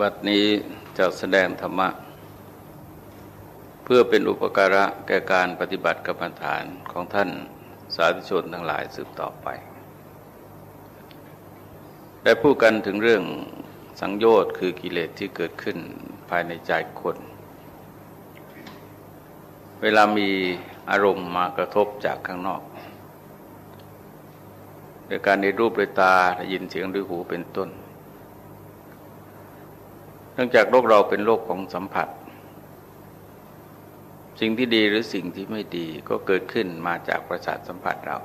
บัดนี้จะแสดงธรรมะ เพื่อเป็นอุปการะแก่การปฏิบัติกรรมฐานของท่านสาธุชนทั้งหลายสืบต่อไปได้พูดกันถึงเรื่องสังโยชน์คือกิเลสที่เกิดขึ้นภายในใจคน เวลามีอารมณ์มากระทบจากข้างนอกโดยการในรูปด้วยตาได้ยินเสียงด้วยหูเป็นต้น เนื่องจากโลกเราเป็นโลกของสัมผัส สิ่งที่ดีหรือสิ่งที่ไม่ดีก็เกิดขึ้นมาจากประสาทสัมผัสเรา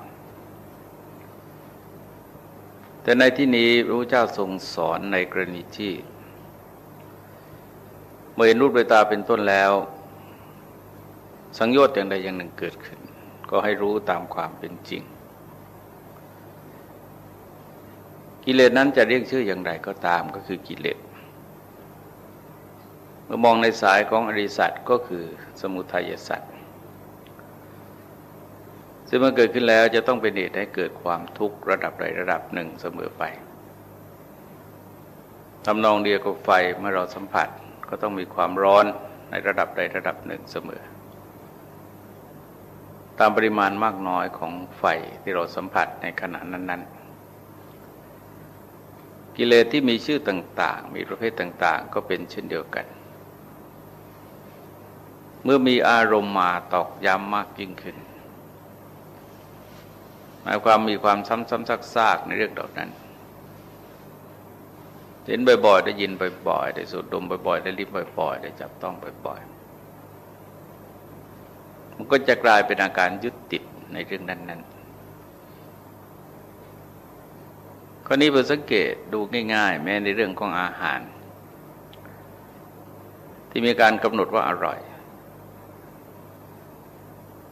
แต่ในที่นี้พระพุทธเจ้าทรงสอนในกรณีที่เมื่อเห็นรูปด้วยตาเป็นต้นแล้ว สังโยชน์อย่างใดอย่างหนึ่งเกิดขึ้น ก็ให้รู้ตามความเป็นจริง กิเลสนั้นจะเรียกชื่ออย่างไรก็ตามก็คือกิเลส มื่อมองในสายของอริสัตก็คือสมุทัยสัตว์ซึ่งเมื่อเกิดขึ้นแล้วจะต้องเป็นเหตุให้เกิดความทุกข์ระดับใดระดับหนึ่งเสมอไปทำนองเดียวกับไฟเมื่อเราสัมผัสก็ต้องมีความร้อนในระดับใดระดับหนึ่งเสมอ ตามปริมาณมากน้อยของไฟที่เราสัมผัสในขณะนั้น ๆ กิเลสที่มีชื่อต่าง ๆ มีประเภทต่าง ๆ ก็เป็นเช่นเดียวกัน เมื่อมีอารมณ์มาตอกย้ำมากยิ่งขึ้น หมายความมีความซ้ำๆซากๆในเรื่องเหล่านั้นเห็นบ่อยๆ ได้ยินบ่อยๆ ได้สูดดมบ่อยๆ ได้ลิ้มบ่อยๆ ได้จับต้องบ่อยๆ มันก็จะกลายเป็นอาการยึดติดในเรื่องนั้นๆข้อนี้เพื่อสังเกตดูง่ายๆ แม้ในเรื่องของอาหาร ที่มีการกำหนดว่าอร่อย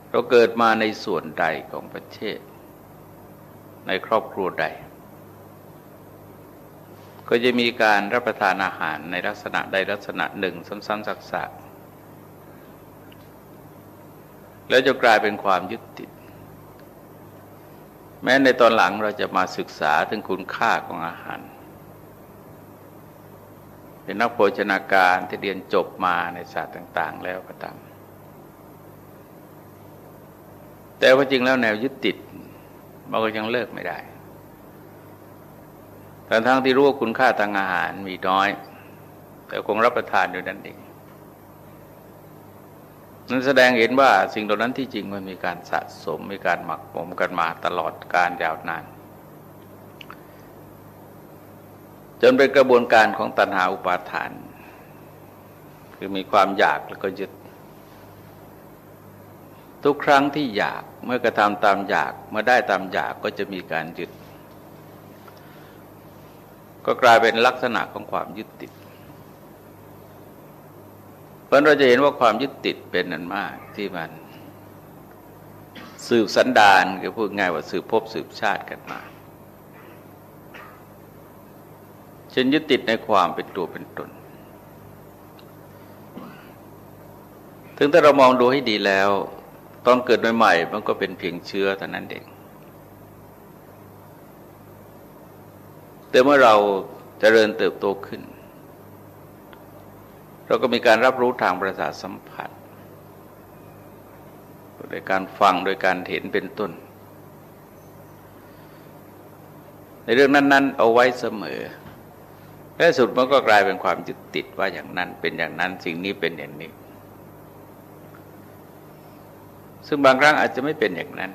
เราเกิดมาในส่วนใดของประเทศ ในครอบครัวใด ก็จะมีการรับประทานอาหารในลักษณะใดลักษณะหนึ่งซ้ำๆซักๆแล้วจะกลายเป็นความยึดติด แม้ในตอนหลังเราจะมาศึกษาถึงคุณค่าของอาหารเป็นนักโภชนาการที่เรียนจบมาในศาสตร์ต่าง ๆ แล้วก็ตาม แต่ว่าจริงแล้วแนวยึดติดมันก็ยังเลิกไม่ได้แต่ทั้งที่รู้ว่าคุณค่าทางอาหารมีน้อย แต่คงรับประทานอยู่นั่นเองนั้นแสดงเห็นว่าสิ่งเหล่านั้นที่จริงมันมีการสะสมมีการหมักหมมกันมาตลอดการยาวนาน จนเป็นกระบวนการของตัณหาอุปาทาน คือมีความอยากแล้วก็ยึด ทุกครั้งที่อยากเมื่อกระทำตามอยากเมื่อได้ตามอยากก็จะมีการยึด ก็กลายเป็นลักษณะของความยึดติด เพราะเราจะเห็นว่าความยึดติดเป็นนันมากที่มันสืบสันดานคือพูดง่ายว่าสืบพบสืบชาติกันมาเช่นยึดติดในความเป็นตัวเป็นตน ถึงถ้าเรามองดูให้ดีแล้ว ตอนเกิดใหม่ๆมันก็เป็นเพียงเชื้อเท่านั้นเองแต่เมื่อเราจเจริญเติบโตขึ้น เราก็มีการรับรู้ทางประสาทสัมผัสโดยการฟังโดยการเห็นเป็นต้น ในเรื่องนั้น ๆ เอาไว้เสมอและสุดมันก็กลายเป็นความยึดติดว่าอย่างนั้นเป็นอย่างนั้นสิ่งนี้เป็นอย่างนี้ ซึ่งบางครั้งอาจจะไม่เป็นอย่างนั้น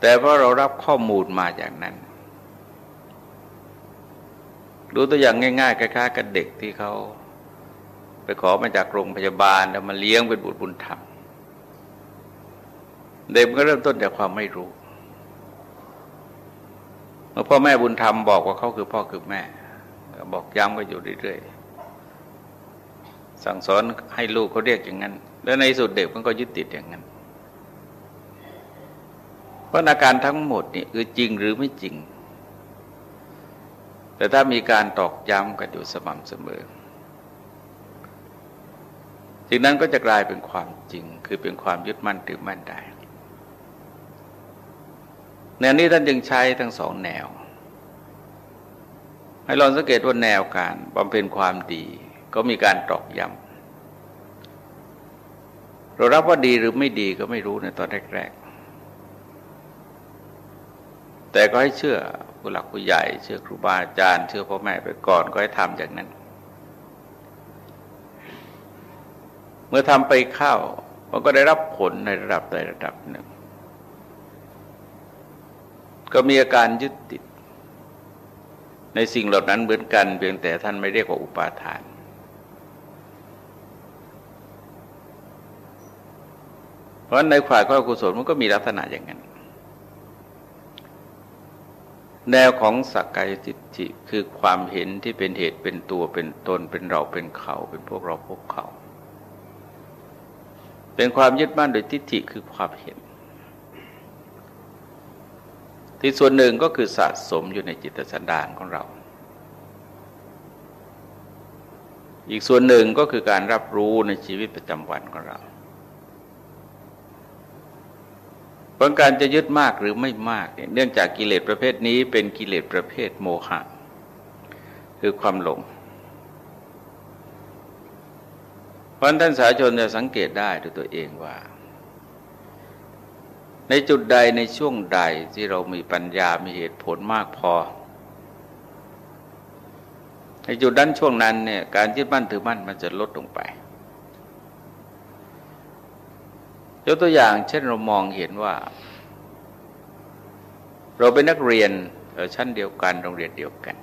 แต่เพราะเรารับข้อมูลมาอย่างนั้น ดูตัวอย่างง่ายๆคล้ายๆกับเด็กที่เขา ไปขอมาจากโรงพยาบาลแล้วมาเลี้ยงเป็นบุตรบุญธรรมเด็กก็เริ่มต้นจากความไม่รู้เมื่อพ่อแม่บุญธรรมบอกว่าเขาคือพ่อคือแม่บอกย้ำก็อยู่เรื่อยๆสั่งสอนให้ลูกเขาเรียกอย่างนั้น แล้วในสุดเด็กมันก็ยึดติดอย่างนั้น เพราะอาการทั้งหมดนี่คือจริงหรือไม่จริง แต่ถ้ามีการตอกย้ำกันอยู่สม่ำเสมอสิ่งนั้นก็จะกลายเป็นความจริง คือเป็นความยึดมั่นถือมั่นได้แนวนี้ท่านจึงใช้ทั้งสองแนว ให้ลองสังเกตว่าแนวการบำเพ็ญความดี ก็มีการตอกย้ำ เรารับว่าดีหรือไม่ดีก็ไม่รู้ในตอนแรกๆ แต่ก็ให้เชื่อผู้หลักผู้ใหญ่ เชื่อครูบาอาจารย์ เชื่อพ่อแม่ไปก่อนก็ให้ทำอย่างนั้น เมื่อทำไปเข้ามันก็ได้รับผลในระดับใดระดับหนึ่ง ก็มีอาการยึดติด ในสิ่งเหล่านั้นเหมือนกัน เพียงแต่ท่านไม่เรียกว่าอุปาทาน เพราะในฝ่ายข้อกุศลมันก็มีลักษณะอย่างนั้น แนวของสักกายจิตจิคือความเห็นที่เป็นเหตุเป็นตัวเป็นตนเป็นเราเป็นเขา เป็นพวกเราพวกเขา เป็นความยึดมั่นโดยทิฏฐิคือความเห็น ที่ส่วนหนึ่งก็คือสะสมอยู่ในจิตสันดานของเราอีกส่วนหนึ่งก็คือการรับรู้ในชีวิตประจำวันของเรา เพราะการจะยึดมากหรือไม่มากเนื่องจากกิเลสประเภทนี้เป็นกิเลสประเภทโมหะ คือความหลงเพราะท่านสาชนจะสังเกตได้ด้วยตัวเองว่า ในจุดใดในช่วงใดที่เรามีปัญญามีเหตุผลมากพอ ในจุดนั้นช่วงนั้นเนี่ยการยึดมั่นถือมั่นมันจะลดลงไป ยกตัวอย่าง เช่นเรามองเห็นว่า เราเป็นนักเรียนชั้นเดียวกันโรงเรียนเดียวกัน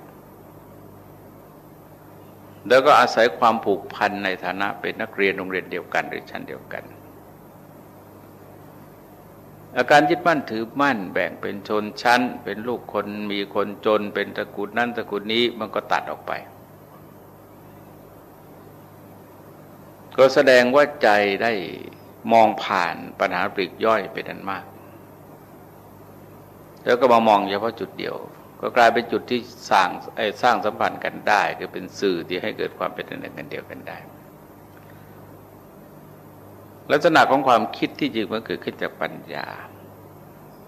แล้วก็อาศัยความผูกพันในฐานะเป็นนักเรียนโรงเรียนเดียวกันหรือชั้นเดียวกัน อาการยึดมั่นถือมั่น แบ่งเป็นชนชั้น เป็นลูกคนมีคนจน เป็นตระกูลนั้นตระกูลนี้มันก็ตัดออกไปก็แสดงว่าใจได้ มองผ่านปัญหาปลีกย่อยเป็นอันมาก แล้วก็มามองเฉพาะจุดเดียว ก็กลายเป็นจุดที่สร้างสร้างสัมพันธ์กันได้ คือเป็นสื่อที่ให้เกิดความเป็นหนึ่งกันเดียวกันได้ ลักษณะของความคิดที่จริงมันเกิดขึ้นจากปัญญา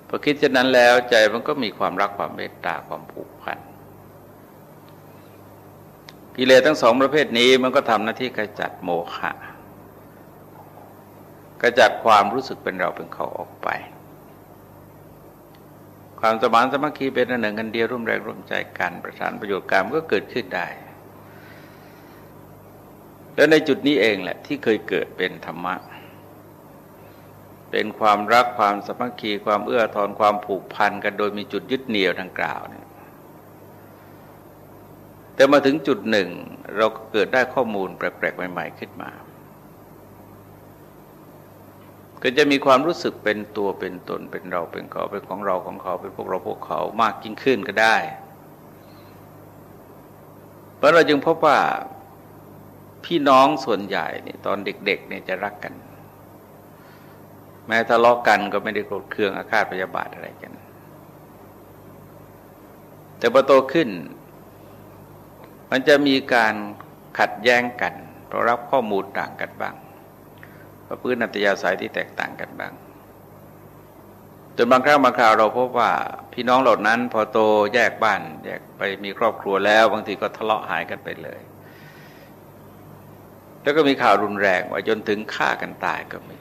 พอคิดเช่นนั้นแล้วใจมันก็มีความรักความเมตตาความผูกพันกิเลสทั้งสองประเภทนี้มันก็ทำหน้าที่กระจัดโมฆะ กระจัดความรู้สึกเป็นเราเป็นเขาออกไป ความสมานสมัคคีเป็นอันหนึ่งกันเดียวร่วมแรงร่วมใจกันประสานประโยชน์การก็เกิดขึ้นได้ แล้วในจุดนี้เองแหละที่เคยเกิดเป็นธรรมะ เป็นความรักความสมัคคีความเอื้อทอนความผูกพันกันโดยมีจุดยึดเหนี่ยวดังกล่าวเนี่ยแต่มาถึงจุดหนึ่ง เราก็เกิดได้ข้อมูลแปลกๆใหม่ ๆ ขึ้นมา ก็จะมีความรู้สึกเป็นตัวเป็นตนเป็นเราเป็นเขาเป็นของเราของเขาเป็นพวกเราพวกเขามากยิ่งขึ้นก็ได้เพราะเราจึงพบว่าพี่น้องส่วนใหญ่เนี่ยตอนเด็กๆเนี่ยจะรักกัน แม้ทะเลาะกกันก็ไม่ได้โกรธเคืองอาฆาตพยาบาทอะไรกัน แต่พอโตขึ้น มันจะมีการขัดแย้งกัน เพราะรับข้อมูลต่างกันบ้าง ประพฤติอัตยาศัยที่แตกต่างกันบ้าง จนบางครั้งบางคราวเราพบว่าพี่น้องเหล่านั้น พอโตแยกบ้านแยกไปมีครอบครัวแล้วบางทีก็ทะเลาะหายกันไปเลย แล้วก็มีข่าวรุนแรงว่าจนถึงฆ่ากันตายก็มี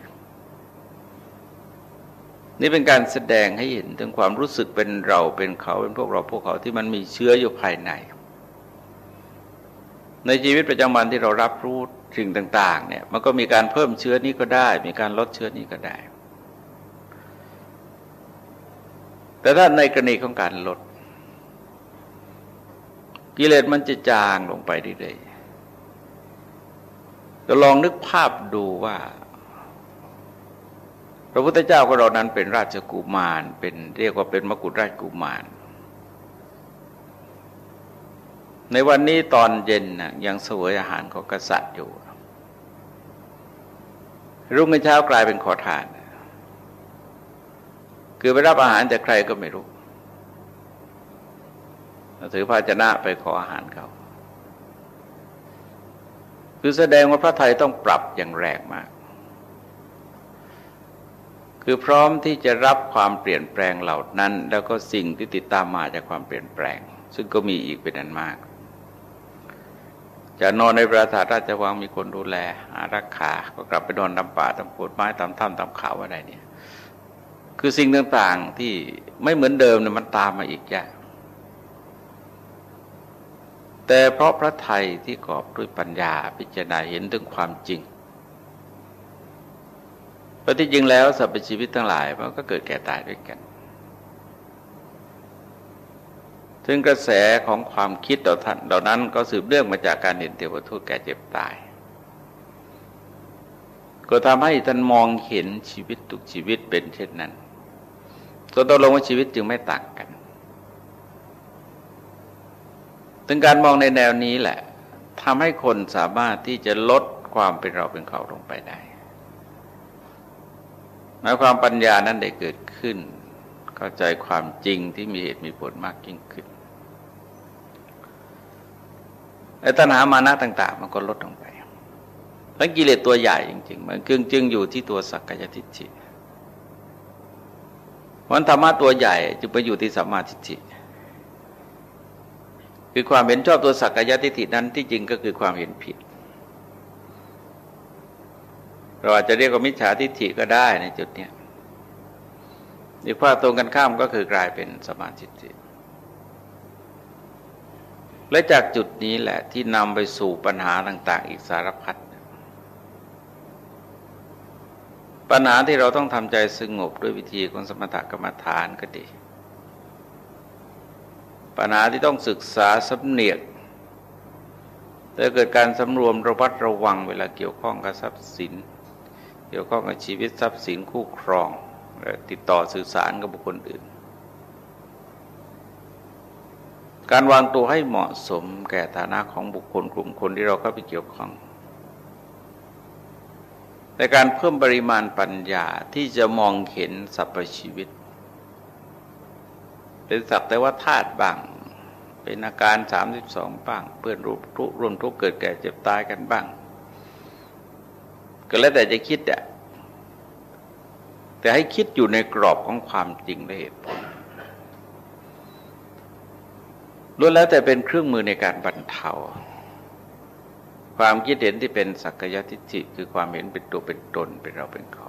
นี่เป็นการแสดงให้เห็นถึงความรู้สึกเป็นเราเป็นเขาเป็นพวกเราพวกเขาที่มันมีเชื้ออยู่ภายใน ในชีวิตประจำวันที่เรารับรู้ สิ่งต่างๆเนี่ยมันก็มีการเพิ่มเชื้อนี้ก็ได้ มีการลดเชื้อนี้ก็ได้ แต่ถ้าในกรณีของการลด กิเลสมันจะจางลงไปเรื่อยๆจะลองนึกภาพดูว่า พระพุทธเจ้าของเรานั้นเป็นราชกุมารเป็นเรียกว่าเป็นมกุฎราชกุมาร ในวันนี้ตอนเย็นนะยังเสวยอาหารของกษัตริย์อยู่ รุ่งเช้ากลายเป็นขอทาน คือไปรับอาหารจากใครก็ไม่รู้ ถือภาชนะไปขออาหารเขา คือแสดงว่าพระไทยต้องปรับอย่างแรงมาก คือพร้อมที่จะรับความเปลี่ยนแปลงเหล่านั้น แล้วก็สิ่งที่ติดตามมาจากความเปลี่ยนแปลงซึ่งก็มีอีกเป็นอันมาก จะนอนในปราสาทราชวังมีคนดูแลอารักขาก็กลับไปนอนตามป่าตามโขดไม้ตามถ้ำตามเขาอะไรเนี่ย คือสิ่งต่างๆที่ไม่เหมือนเดิมเนี่ยมันตามมาอีกอย่างแต่เพราะพระไทยที่กอบด้วยปัญญาพิจารณาเห็นถึงความจริงเพราะที่จริงแล้วสรรพชีวิตทั้งหลายมันก็เกิดแก่ตายด้วยกัน ซึ่งกระแสของความคิดต่อท่านเหล่านั้นก็สืบเนื่องมาจากการเห็นเทวทูตแก่เจ็บตาย ก็ทำให้ท่านมองเห็นชีวิตทุกชีวิตเป็นเช่นนั้นก็ตกลงว่าชีวิตจึงไม่ต่างกันถึงการมองในแนวนี้แหละทำให้คนสามารถที่จะลดความเป็นเราเป็นเขาลงไปได้หมายความปัญญานั้นได้เกิดขึ้น เข้าใจความจริงที่มีเหตุมีผลมากยิ่งขึ้น ไอ้ตัณหามานะต่าง ๆ มันก็ลดลงไปเพราะกิเลสตัวใหญ่จริง ๆ มันจึงจึงอยู่ที่ตัวสักกายทิฏฐิวันธรรมะตัวใหญ่จึงไปอยู่ที่สัมมาทิฏฐิคือความเห็นชอบตัวสักกายทิฏฐินั้นที่จริงก็คือความเห็นผิด เราอาจจะเรียกว่ามิจฉาทิฏฐิก็ได้ในจุดนี้อีกภาพตรงกันข้ามก็คือกลายเป็นสมาธิิ และจากจุดนี้แหละที่นำไปสู่ปัญหาต่าง ๆ อีกสารพัดปัญหาที่เราต้องทำใจสงบด้วยวิธีของสมถกรรมฐานก็ดี ปัญหาที่ต้องศึกษาสำเนียกแต่เกิดการสำรวมระวัดระวังเวลาเกี่ยวข้องกับทรัพย์สิน เกี่ยวข้องกับชีวิตทรัพย์สินคู่ครองติดต่อสื่อสารกับบุคคลอื่น การวางตัวให้เหมาะสมแก่ฐานะของบุคคลกลุ่มคนที่เราเข้าไปเกี่ยวข้องแต่การเพิ่มปริมาณปัญญาที่จะมองเห็นสรรพชีวิต เป็นสักแต่ว่าธาตุบาง เป็นอาการสามสิบสองบ้าง เพื่อนรูปทุรวมทุกเกิดแก่เจ็บตายกันบ้าง ก็แล้วแต่จะคิดอะแต่ให้คิดอยู่ในกรอบของความจริงและเหตุผล ล้วนแล้วแต่เป็นเครื่องมือในการบรรเทา ความคิดเห็นที่เป็นสักยทิฏฐิคือความเห็นเป็นตัวเป็นตนเป็นเราเป็นเขา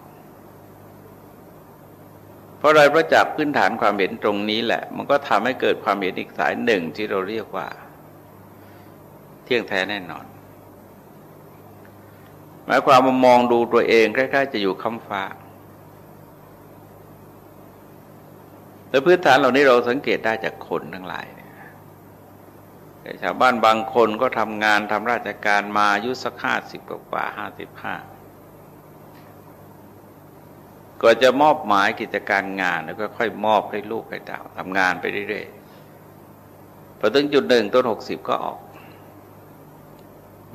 เพราะอะไรเพราะจากพื้นฐานความเห็นตรงนี้แหละ มันก็ทำให้เกิดความเห็นอีกสายหนึ่งที่เราเรียกว่า เที่ยงแท้แน่นอน หมายความมามองดูตัวเองใกล้ๆจะอยู่ค้ำฟ้าแลวพื้นฐานเหล่านี้เราสังเกตได้จากคนทั้งหลาย ชาวบ้านบางคนก็ทำงานทำราชการมาอายุสักห้าสิบกว่าห้าสิบห้าก็จะมอบหมายกิจการงานแล้วก็ค่อยมอบให้ลูกให้ดาวทำงานไปเรื่อยๆพอถึงจุดหนึ่งต้นหกสิบก็ออก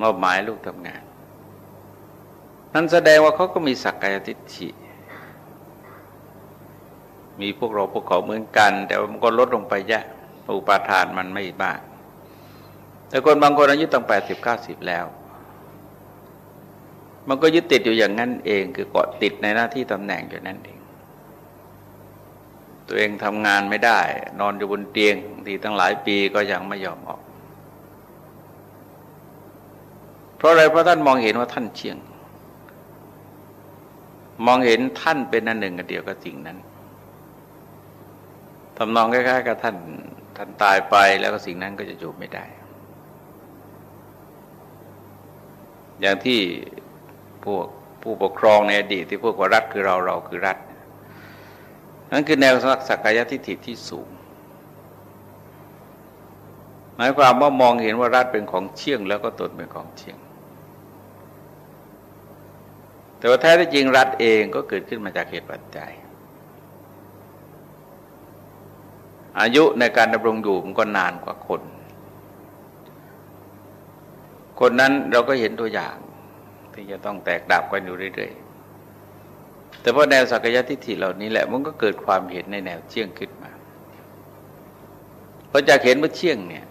มอบหมายลูกทำงาน นั่นแสดงว่าเขาก็มีสักกายทิฏฐิมีพวกเราพวกเขาเหมือนกัน แต่ว่ามันก็ลดลงไปเยอะอุปาทานมันไม่มาก แต่คนบางคนอายุตั้งแปดสิบเก้าสิบแล้ว มันก็ยึดติดอยู่อย่างนั้นเอง คือเกาะติดในหน้าที่ตำแหน่งอยู่นั่นเอง ตัวเองทำงานไม่ได้ นอนอยู่บนเตียงทีตั้งหลายปีก็ยังไม่ยอมออก เพราะอะไรเพราะท่านมองเห็นว่าท่านเชียง มองเห็นท่านเป็นอันหนึ่งกันเดียวกับสิ่งนั้นทำนองคล้ายๆกับท่านท่านตายไปแล้วก็สิ่งนั้นก็จะอยู่ไม่ได้ อย่างที่พวกผู้ปกครองในอดีตที่พวกว่ารัฐคือเราเราคือรัฐนั่นคือแนวสักกายทิฏฐิที่สูง หมายความว่ามองเห็นว่ารัฐเป็นของเชี่ยง แล้วก็ตนเป็นของเชี่ยง แต่ว่าแท้ที่จริงรัฐเองก็เกิดขึ้นมาจากเหตุปัจจัย อายุในการดำรงอยู่มันก็นานกว่าคน คนนั้นเราก็เห็นตัวอย่าง ที่จะต้องแตกดับกันอยู่เรื่อยๆ แต่พอแนวสักยะทิฏฐิเหล่านี้แหละมันก็เกิดความเห็นในแนวเชี่ยงขึ้นมาพอจากเห็นว่าเชี่ยงเนี่ย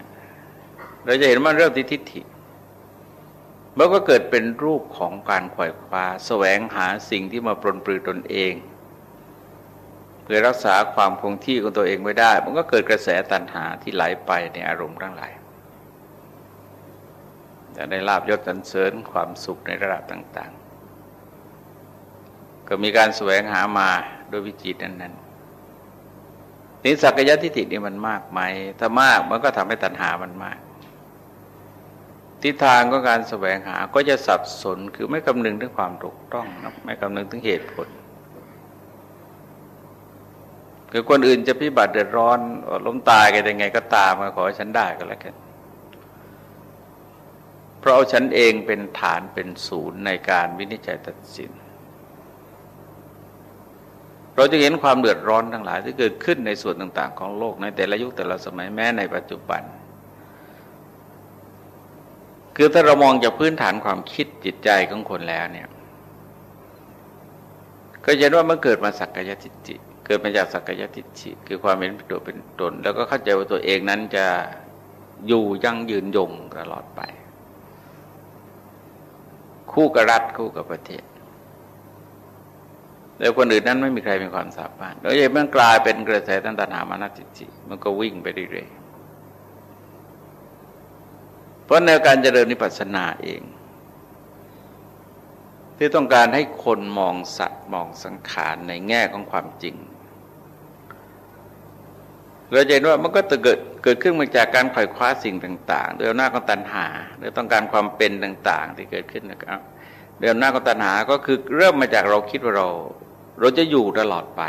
เราจะเห็นมันเริ่มที่ทิฏฐิมันก็เกิดเป็นรูปของการขวายคว้าแสวงหาสิ่งที่มาปลนปลือตนเองเพื่อรักษาความคงที่ของตัวเองไว้ได้ มันก็เกิดกระแสตัณหาที่ไหลไปในอารมณ์ทั้งหลาย จะได้ลาบยศสรรเสริญความสุขในระดับต่าง ๆ ก็มีการแสวงหามาโดยวิจิตนั้นๆนี่สักยะทิฏฐินี่มันมากไหม ถ้ามากมันก็ทำให้ตัณหามันมาก ทิศทางของการแสวงหาก็จะสับสนคือไม่คำนึงถึงความถูกต้องไม่คำนึงถึงเหตุผลคือคนอื่นจะพิบัติเดือดร้อนล้มตายกันยังไงก็ตามมาขอฉันได้ก็แล้วกัน ราะเอาฉันเองเป็นฐานเป็นศูนย์ในการวินิจฉัยตัดสิน เราจะเห็นความเดือดร้อนทั้งหลายที่เกิดขึ้นในส่วนต่าง ๆ ของโลกในแต่ละยุคแต่ละสมัยแม้ในปัจจุบัน คือถ้าเรามองจากพื้นฐานความคิดจิตใจของคนแล้วเนี่ยก็จะว่าเมื่อเกิดมาสักกายทิฏฐิเกิดมาจากสักกายทิฏฐิคือความเป็นตัวเป็นตน แล้วก็เข้าใจว่าตัวเองนั้นจะอยู่ยั่งยืนยงตลอดไป คู่กับรัฐคู่กับประเทศแล้วคนอื่นนั้นไม่มีใครมีความสามารถแล้วยังมันกลายเป็นกระแสตัณหามานาจิตจิมันก็วิ่งไปเรื่อยๆเพราะแนวการเจริญนิพพานาเอง ที่ต้องการให้คนมองสัตว์มองสังขารในแง่ของความจริง เราจะเห็นว่ามันก็จะเกิดเกิดขึ้นมาจากการไขว่คว้าสิ่งต่างๆโดยหน้าของตัณหาหรือต้องการความเป็นต่างๆ ที่เกิดขึ้นนะครับเดิมหน้าของตัณหาก็คือเริ่มมาจากเราคิดว่าเรา เราจะอยู่ตลอดไป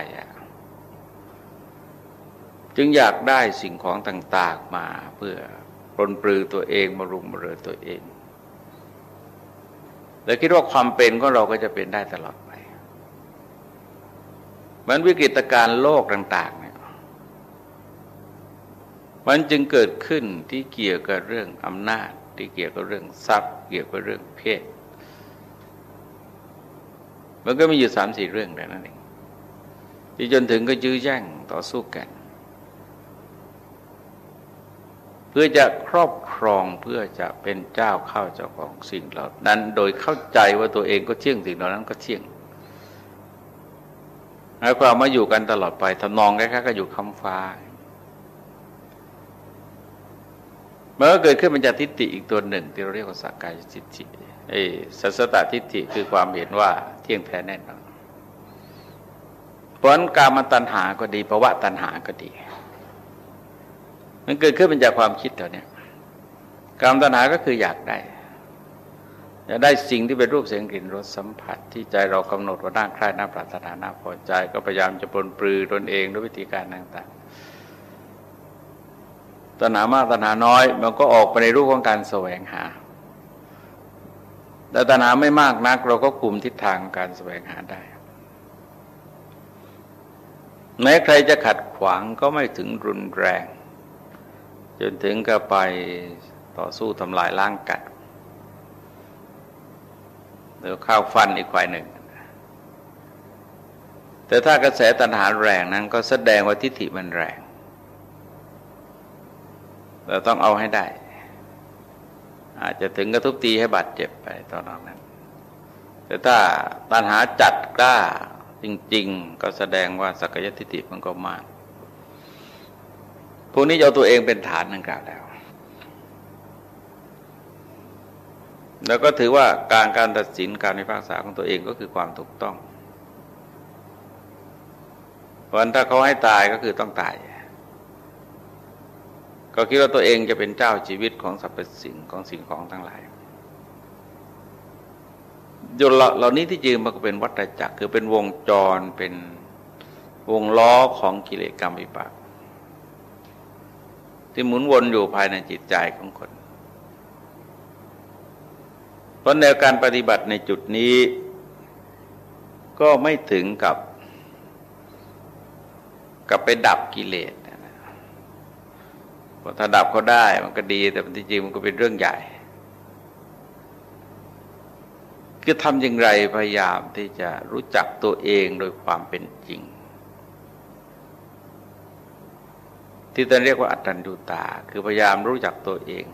จึงอยากได้สิ่งของต่าง ๆมาเพื่อปลนปลือตัวเองมารุมมาเรือตัวเองแล้วคิดว่าความเป็นของเราก็จะเป็นได้ตลอดไปมันวิกฤตการโลกต่างๆ มันจึงเกิดขึ้นที่เกี่ยวกับเรื่องอำนาจ ที่เกี่ยวกับเรื่องทรัพย์ เกี่ยวกับเรื่องเพศ มันก็มีอยู่สามสี่เรื่องแต่นั้นเองที่จนถึงก็ยื้อแย่งต่อสู้กัน เพื่อจะครอบครองเพื่อจะเป็นเจ้าเข้าเจ้าของสิ่งเหล่านั้น โดยเข้าใจว่าตัวเองก็เที่ยงสิ่งเหล่านั้นก็เที่ยงหมายความมาอยู่กันตลอดไปทำนองแค่ๆก็อยู่คำฟ้า มันก็เกิดขึ้นเป็นจากทิฏฐิอีกตัวหนึ่ง ที่เราเรียกว่าสักกายทิฏฐิไอ้สัสตตทิฏฐิคือความเห็นว่าเที่ยงแท้แน่นอนเพราะการมาตัณหาก็ดีภาวะตัณหาก็ดี มันเกิดขึ้นเป็นจากความคิดเท่านี้การตัณหาก็คืออยากได้อยากได้สิ่งที่เป็นรูปเสียงกลิ่นรสสัมผัส ที่ใจเรากำหนดว่าน่าใคร่น่าปรารถนาน่าพอใจ ก็พยายามจะปลนปลือตนเองด้วยวิธีการต่าง ตัณหามากตัณหาน้อย มันก็ออกไปในรูปของการแสวงหา แต่ตัณหาไม่มากนัก เราก็กลุ่มทิศทางการแสวงหาได้แม้ใครจะขัดขวางก็ไม่ถึงรุนแรง จนถึงกับไปต่อสู้ทำลายล้างกัดหรือข้าวฟันอีกฝ่ายหนึ่ง แต่ถ้ากระแสตัณหาแรงนั้นก็แสดงว่าทิฏฐิมันแรง เราต้องเอาให้ได้ อาจจะถึงกระทุบตีให้บาดเจ็บไปตอนนั้น แต่ถ้าตัณหาจัดกล้าจริง ๆ ก็แสดงว่าสักยทิฏฐิมันก็มากพวกนี้เอาตัวเองเป็นฐานนั่นกล่าวแล้ว แล้วก็ถือว่าการการตัดสินการในภากษาของตัวเองก็คือความถูกต้องเพราะถ้าเขาให้ตายก็คือต้องตาย ก็คิดว่าตัวเองจะเป็นเจ้าชีวิตของสรรพสิ่งของสิ่งของทั้งหลายยนเหล่านี้ที่จริงมันก็เป็นวัฏจักรคือเป็นวงจรเป็นวงล้อของกิเลสกรรมวิบากที่หมุนวนอยู่ภายในจิตใจของคนเพราะแนวการปฏิบัติในจุดนี้ ก็ไม่ถึงกับ กับไปดับกิเลส ถ้าดับเขาได้มันก็ดี แต่จริงมันก็เป็นเรื่องใหญ่ คือทำอย่างไรพยายามที่จะรู้จักตัวเองโดยความเป็นจริง ที่ตอนเรียกว่าอัตตัญญูตา คือพยายามรู้จักตัวเอง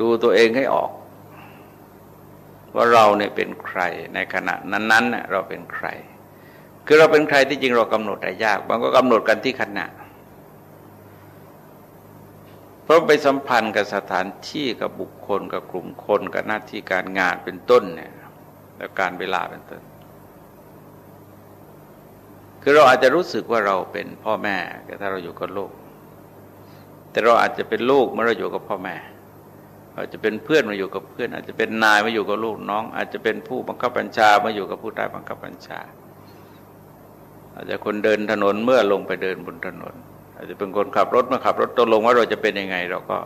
ดูตัวเองให้ออก ว่าเราเนี่ยเป็นใครในขณะนั้นๆเราเป็นใครคือเราเป็นใครที่จริงเรากำหนดได้ยาก บางก็กำหนดกันที่ขณะ เพราะไปสัมพันธ์กับสถานที่กับบุคคลกับกลุ่มคนกับหน้าที่การงานเป็นต้นเนี่ยแล้วการเวลาเป็นต้น คือเราอาจจะรู้สึกว่าเราเป็นพ่อแม่ถ้าเราอยู่กับลูก แต่เราอาจจะเป็นลูกเมื่อเราอยู่กับพ่อแม่อาจจะเป็นเพื่อนมาอยู่กับเพื่อน อาจจะเป็นนายมาอยู่กับลูกน้อง อาจจะเป็นผู้บังคับบัญชามาอยู่กับผู้ใต้บังคับบัญชา อาจจะคนเดินถนนเมื่อลงไปเดินบนถนน อาจจะเป็นคนขับรถมาขับรถตกลงว่าเราจะเป็นยังไง เราก็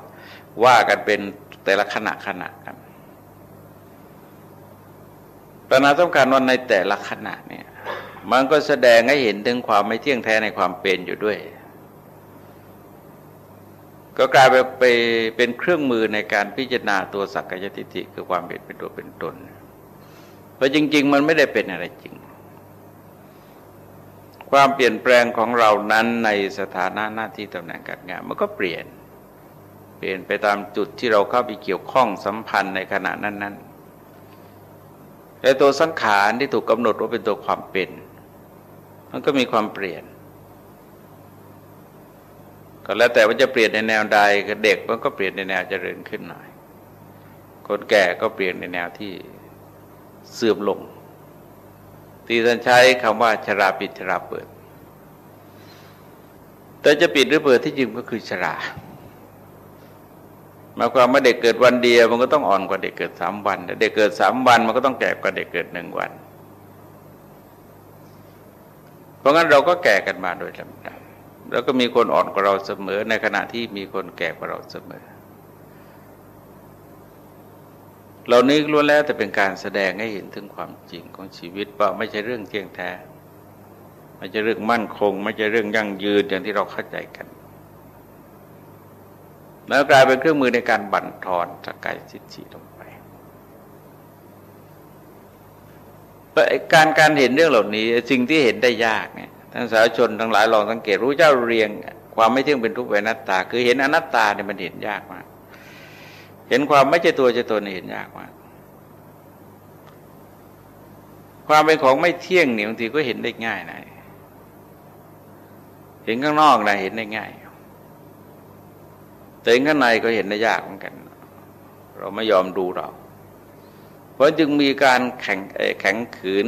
ว่ากันเป็นแต่ละขณะขณะกันปัญหาสำคัญว่าในแต่ละขณะเนี่ยมันก็แสดงให้เห็นถึงความไม่เที่ยงแท้ในความเป็นอยู่ด้วย ก็กลายไปไปเป็นเครื่องมือในการพิจารณาตัวสักกายทิฏฐิคือความเป็นเป็นตัวเป็นตนเพราะจริง ๆ มันไม่ได้เป็นอะไรจริง ความเปลี่ยนแปลงของเรานั้นในสถานะหน้าที่ตำแหน่งการงานมันก็เปลี่ยน เปลี่ยนไปตามจุดที่เราเข้าไปเกี่ยวข้องสัมพันธ์ในขณะนั้นๆแต่ตัวสังขารที่ถูกกำหนดว่าเป็นตัวความเป็น มันก็มีความเปลี่ยน ก็แล้วแต่ว่าจะเปลี่ยนในแนวใดก็เด็กมันก็เปลี่ยนในแนวเจริญขึ้นหน่อย คนแก่ก็เปลี่ยนในแนวที่เสื่อมลง ที่ท่านใช้คำว่าชราปิดชราเปิด แต่จะปิดหรือเปิดที่จริงก็คือชราหมายความว่าเด็กเกิดวันเดียวมันก็ต้องอ่อนกว่าเด็กเกิดสามวันแต่เด็กเกิดสามวันมันก็ต้องแก่กว่าเด็กเกิดหนึ่งวัน เพราะงั้นเราก็แก่กันมาโดยลำดับแล้วก็มีคนอ่อนกว่าเราเสมอในขณะที่มีคนแก่กว่าเราเสมอ เรานี้ล้วนแล้วแต่เป็นการแสดงให้เห็นถึงความจริงของชีวิตว่าไม่ใช่เรื่องเที่ยงแท้ ไม่ใช่เรื่องมั่นคง ไม่ใช่เรื่องยั่งยืนอย่างที่เราเข้าใจกัน แล้วกลายเป็นเครื่องมือในการบั่นทอนสกายสิทธิลงไปการการเห็นเรื่องเหล่านี้สิ่งที่เห็นได้ยากเนี่ยท่านสาธารณชนทั้งหลายลองสังเกตรู้เจ้าเรียง ความไม่เที่ยงเป็นทุกข์เป็นนัตตา คือเห็นอนัตตาเนี่ยมันเห็นยากมาก เห็นความไม่ใช่ตัวใช่ตนเห็นยากมากความเป็นของไม่เที่ยงเนี่ยบางทีก็เห็นได้ง่ายนะเห็นข้างนอกนะเห็นได้ง่ายแต่เห็นข้างในก็เห็นได้ยากเหมือนกัน เราไม่ยอมดูเราพราะจึงมีการแข่งแข่งขืน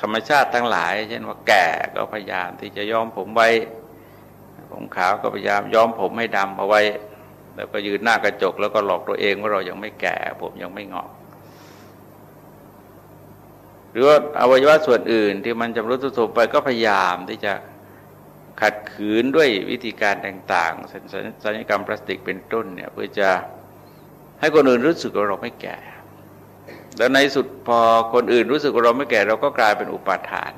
ธรรมชาติทั้งหลาย เช่นว่าแก่ก็พยายามที่จะย้อมผมไว้ ผมขาวก็พยายามย้อมผมให้ดำเอาไว้ แล้วก็ยืนหน้ากระจกแล้วก็หลอกตัวเองว่าเรายังไม่แก่ผมยังไม่งอก หรือว่าอวัยวะส่วนอื่นที่มันจำรุดสุดไปก็พยายามที่จะขัดขืนด้วยวิธีการต่างๆสัญญกรรมพลาสติกเป็นต้นเนี่ยเพื่อจะให้คนอื่นรู้สึกว่าเราไม่แก่ แล้วในสุดพอคนอื่นรู้สึกว่าเราไม่แก่ เราก็กลายเป็นอุปาทาน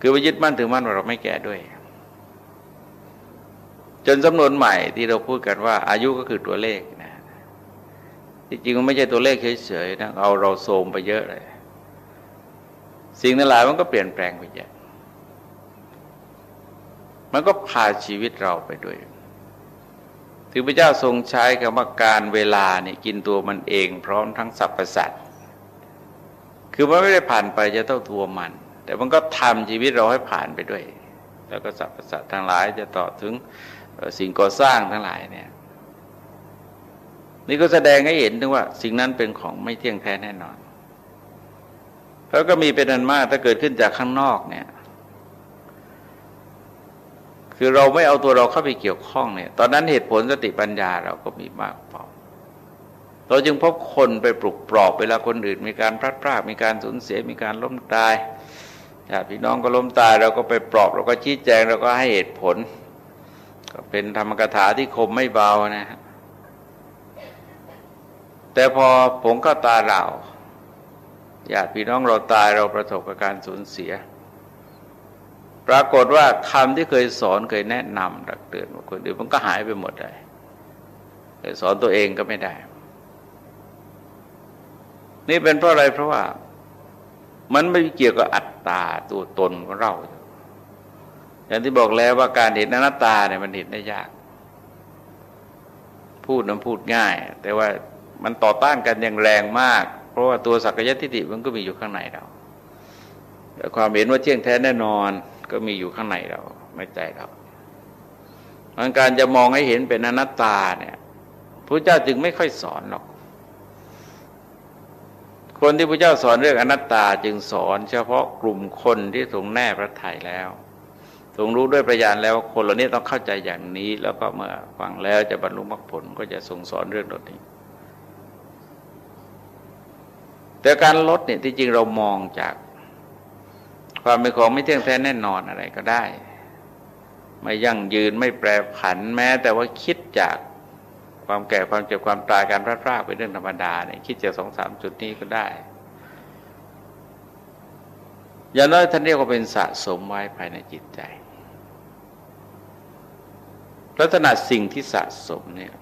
คือไปยึดมั่นถึงมั่นว่าเราไม่แก่ด้วย จนจำนวนใหม่ที่เราพูดกันว่า อายุก็คือตัวเลขนะจริงๆมันไม่ใช่ตัวเลขเฉยๆนะเอาเราโทมไปเยอะเลย สิ่งนั้นหลายมันก็เปลี่ยนแปลงไปเยอะมันก็พาชีวิตเราไปด้วย ถึงพระเจ้าทรงใช้คำว่าการเวลาเนี่ยกินตัวมันเองพร้อมทั้งสรรพสัตว์ คือมันไม่ได้ผ่านไปจะต้องทัวมัน แต่มันก็ทำชีวิตเราให้ผ่านไปด้วย แล้วก็สรรพสัตว์ทั้งหลายจะต่อถึง สิ่งก่อสร้างทั้งหลายเนี่ย นี่ก็แสดงให้เห็นถึงว่า สิ่งนั้นเป็นของไม่เที่ยงแท้แน่นอนแล้วก็มีเป็นอันมากถ้าเกิดขึ้นจากข้างนอกเนี่ย คือเราไม่เอาตัวเราเข้าไปเกี่ยวข้องเนี่ย ตอนนั้นเหตุผลสติปัญญาเราก็มีมากพอเราจึงพบคนไปปลุกปลอบเวลาคนอื่น มีการพลาดพลาดมีการสูญเสียมีการล้มตายญาติพี่น้องก็ล้มตาย เราก็ไปปลอบเราก็ชี้แจงเราก็ให้เหตุผล ก็เป็นธรรมกถาที่คมไม่เบานะฮะแต่พอผงก็ตาเราญาติพี่น้องเราตายเราประสบกับการสูญเสีย ปรากฏว่าคำที่เคยสอนเคยแนะนำดักเตือนคนอื่นมันก็หายไปหมดเลยสอนตัวเองก็ไม่ได้ นี่เป็นเพราะอะไรเพราะว่า มันไม่เกี่ยวกับอัตตาตัวตนของเรา อย่างที่บอกแล้วว่าการเห็นอนัตตาเนี่ยมันเห็นได้ยาก พูดนั้นพูดง่าย แต่ว่ามันต่อต้านกันอย่างแรงมาก เพราะว่าตัวสักยทิฏฐิมันก็มีอยู่ข้างในเราความเห็นว่าเที่ยงแท้แน่นอนก็มีอยู่ข้างในเราในใจเราการจะมองให้เห็นเป็นอนัตตาเนี่ยพระเจ้าจึงไม่ค่อยสอนหรอก คนที่พระเจ้าสอนเรื่องอนัตตาจึงสอน เฉพาะกลุ่มคนที่ทรงแน่พระทัยแล้ว รงรู้ด้วยประยานแล้วคนเหล่านี้ต้องเข้าใจอย่างนี้ แล้วก็เมื่อฟังแล้วจะบรรลุมรรคผลก็จะทรงสอนเรื่องนี้ แต่การลดเนี่ยที่จริงเรามองจาก ความเป็นของไม่เที่ยงแท้แน่นอนอะไรก็ได้ ไม่ยั่งยืนไม่แปรผันแม้ แต่ว่าคิดจากความแก่ความเจ็บความตายการพลาดพลาดเป็นเรื่องธรรมดาเนี่ยคิดจากสองสามจุดนี้ก็ได้อย่างน้อยท่านเรียกว่าเป็นสะสมไว้ภายในจิตใจ ลักษณะสิ่งที่สะสมเนี่ย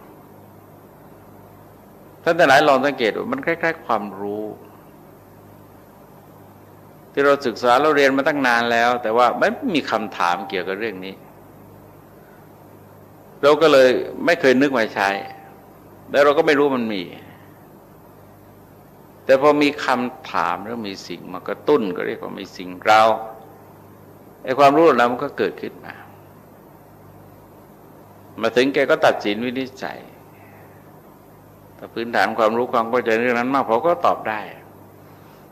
ท่านแต่หลายลองสังเกตว่ามันคล้ายๆ ความรู้ ที่เราศึกษาเราเรียนมาตั้งนานแล้ว แต่ว่าไม่มีคำถามเกี่ยวกับเรื่องนี้ เราก็เลยไม่เคยนึกมาใช้ แล้วเราก็ไม่รู้มันมี แต่พอมีคำถามแล้วมีสิ่งมากระตุ้นก็เรียกว่ามีสิ่งเราไอ้ความรู้เหล่านั้นมันก็เกิดขึ้นมา มาถึงแกก็ตัดสินวินิจฉัยแต่พื้นฐานความรู้ความเข้าใจเรื่องนั้นมากพอก็ตอบได้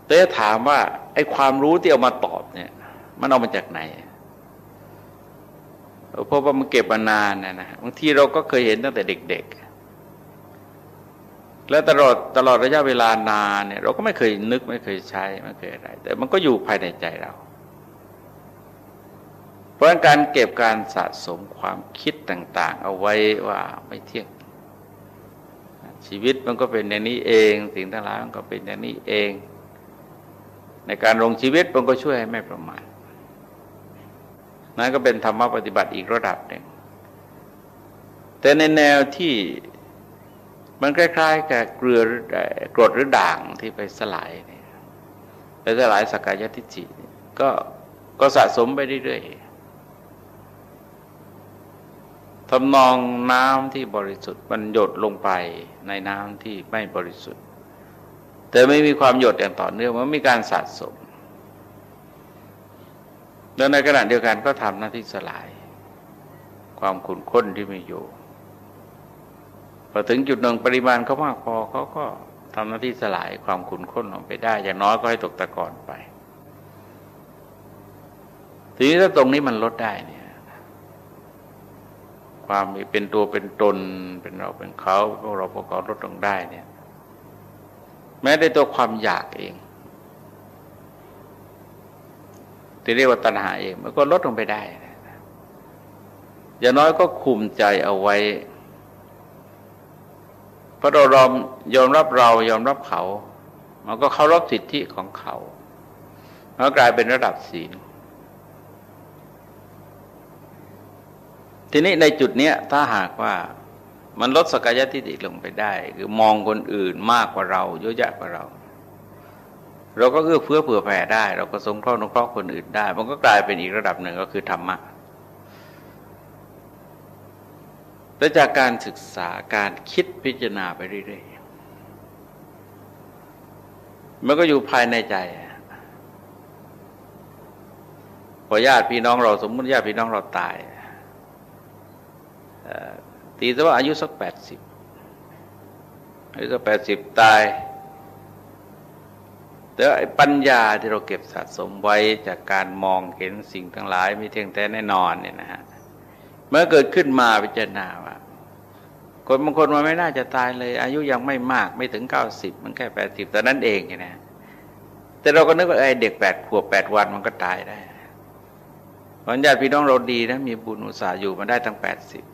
แต่ถามว่าไอ้ความรู้ที่เอามาตอบเนี่ย มันเอามาจากไหนเพราะว่ามันเก็บมานานนะนะบางทีเราก็เคยเห็นตั้งแต่เด็ก ๆ แล้วตลอดตลอดระยะเวลานานเนี่ย เราก็ไม่เคยนึกไม่เคยใช้ไม่เคยอะไร แต่มันก็อยู่ภายในใจเรา เพราะการเก็บการสะสมความคิดต่าง ๆ เอาไว้ว่าไม่เที่ยง ชีวิตมันก็เป็นอย่างนี้เอง สิ่งทั้งหลายมันก็เป็นอย่างนี้เอง ในการลงชีวิตมันก็ช่วยให้ไม่ประมาทนั่นก็เป็นธรรมะปฏิบัติอีกระดับหนึ่ง แต่ในแนวที่มันคล้าย ๆ กับเกลือกรดหรือด่างที่ไปสลายเนี่ยไปสลายสกายทิฏฐิก็ก็สะสมไปเรื่อยๆ ทำนองน้ำที่บริสุทธิ์มันหยดลงไปในน้ำที่ไม่บริสุทธิ์ แต่ไม่มีความหยดอย่างต่อเนื่องมันมีการสะสมแล้วในขณะเดียวกันก็ทำหน้าที่สลาย ความขุ่นข้นที่มีอยู่พอถึงจุดหนึ่งปริมาณเขามากพอเขาก็ทำหน้าที่สลายความขุ่นข้นลงไปได้ อย่างน้อยก็ให้ตกตะกอนไป ทีนี้ถ้าตรงนี้มันลดได้เนี่ย ความเป็นตัวเป็นตน เป็นเราเป็นเขาพวกเราพวกเขาลดลงได้เนี่ย แม้ในตัวความอยากเองที่เรียกว่าตัณหาเองมันก็ลดลงไปได้อย่างน้อยก็คุมใจเอาไว้พระเรายอมยอมรับเรายอมรับเขา มันก็เคารพสิทธิของเขามันกลายเป็นระดับศีล ทีนี้ในจุดนี้ถ้าหากว่ามันลดสกายทิฏฐิลงไปได้ คือมองคนอื่นมากกว่าเราเยอะแยะกว่าเรา เราก็เอื้อเฟื้อเผื่อแผ่ได้ เราก็สงเคราะห์นุเคราะห์คนอื่นได้ มันก็กลายเป็นอีกระดับหนึ่งก็คือธรรมะและจากการศึกษาการคิดพิจารณาไปเรื่อยๆมันก็อยู่ภายในใจพอญาติพี่น้องเราสมมติญาติพี่น้องเราตาย ตีซะว่าอายุสักแปดสิบอายุสักแปดสิบตายแต่ปัญญาที่เราเก็บสะสมไว้จากการมองเห็นสิ่งทั้งหลายไม่เที่ยงแท้แน่นอนเนี่ยนะฮะเมื่อเกิดขึ้นมาพิจารณาว่าคนบางคนมันไม่น่าจะตายเลย อายุยังไม่มากไม่ถึงเก้าสิบมันแค่แปดสิบแต่นั้นเองนะ แต่เราก็นึกว่าไอ้เด็กแปดขวบแปดวันมันก็ตายได้วันญาติพี่น้องเราดีนะมีบุญอุตสาห์อยู่มาได้ตั้งแปดสิบ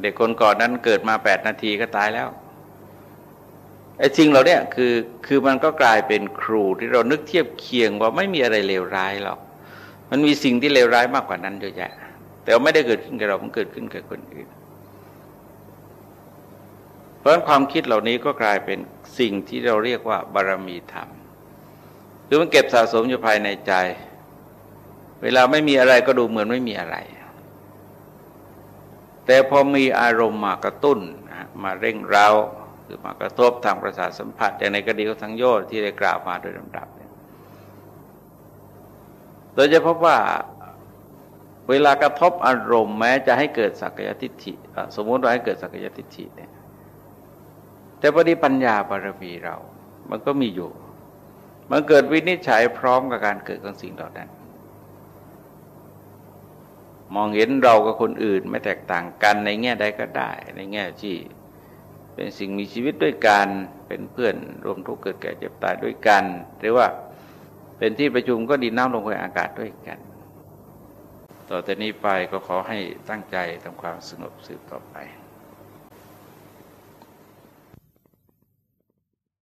เด็กคนก่อนนั้นเกิดมาแปดนาทีก็ตายแล้วไอ้จริงเราเนี่ยคือคือมันก็กลายเป็นครูที่เรานึกเทียบเคียงว่าไม่มีอะไรเลวร้ายหรอกมันมีสิ่งที่เลวร้ายมากกว่านั้นเยอะแยะ แต่ไม่ได้เกิดขึ้นกับเรามันเกิดขึ้นกับคนอื่น เพราะความคิดเหล่านี้ก็กลายเป็นสิ่งที่เราเรียกว่า บารมีธรรมคือมันเก็บสะสมอยู่ภายในใจ เวลาไม่มีอะไรก็ดูเหมือนไม่มีอะไร แต่พอมีอารมณ์มากระตุ้นมาเร่งเร้าหรือมากระทบทางประสาทสัมผัสอย่างในกรณีของสังโยชน์ที่ได้กล่าวมาโดยลำดับโดยจะพบว่าเวลากระทบอารมณ์แม้จะให้เกิดสักยทิฏฐิสมมติว่าให้เกิดสักยทิฏฐิเนี่ยแต่ปฏิปัญญาบารมีเรา มันก็มีอยู่ มันเกิดวินิจฉัยพร้อมกับการเกิดของสิ่งเหล่านั้น มองเห็นเรากับคนอื่นไม่แตกต่างกันในแง่ใดก็ได้ ในแง่ที่เป็นสิ่งมีชีวิตด้วยกัน เป็นเพื่อนรวมทุกข์เกิดแก่เจ็บตายด้วยกัน หรือว่าเป็นที่ประชุมก็ดินน้ำลมไฟอากาศด้วยกัน ต่อแต่นี้ไปก็ขอให้ตั้งใจทำความสงบสืบต่อไป